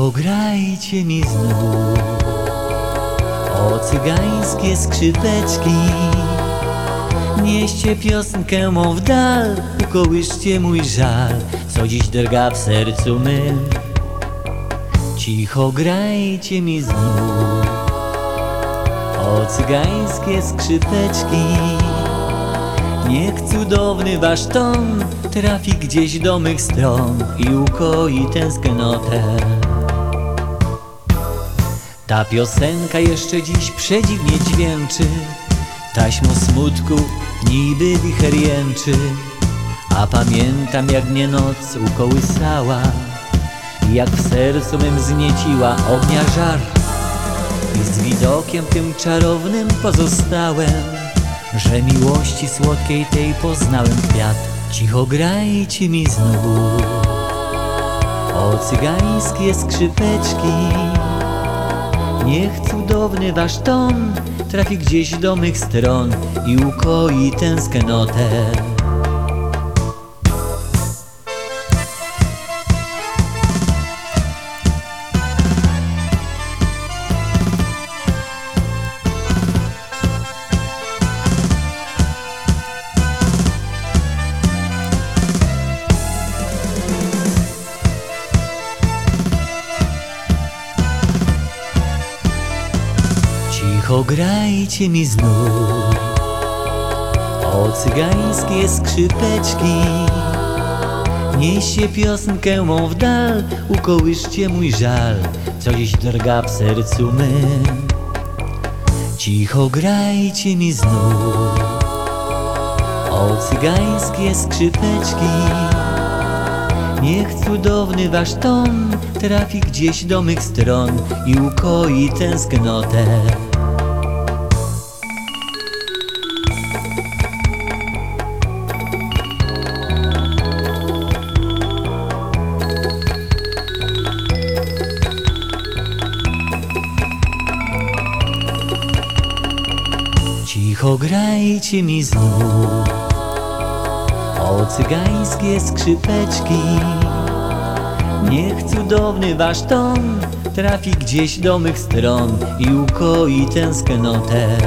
Cicho grajcie mi znów O cygańskie skrzypeczki. Nieście piosenkę mą w dal Ukołyszcie mój żal Co dziś drga w sercu mym Cicho grajcie mi znów O cygańskie skrzypeczki. Niech cudowny wasz ton trafi gdzieś do mych stron i ukoi tęsknotę. Ta piosenka jeszcze dziś przedziwnie dźwięczy, taśmo smutku niby wicher jęczy, a pamiętam jak mnie noc ukołysała, jak w sercu mym znieciła ognia żar i z widokiem tym czarownym pozostałem że miłości słodkiej tej poznałem kwiat. Cicho grajcie mi znów o cygańskie skrzypeczki. Niech cudowny wasz ton trafi gdzieś do mych stron i ukoi tęsknotę. Cicho grajcie mi znów. O cygańskie skrzypeczki. Nieście piosenkę mą w dal. Ukołyszcie mój żal. Co dziś drga w sercu mym Cicho grajcie mi znów. O cygańskie skrzypeczki. Niech cudowny wasz ton trafi gdzieś do mych stron i ukoi tęsknotę. Cicho grajcie mi znów o cygańskie skrzypeczki. Niech cudowny wasz ton trafi gdzieś do mych stron i ukoi tęsknotę.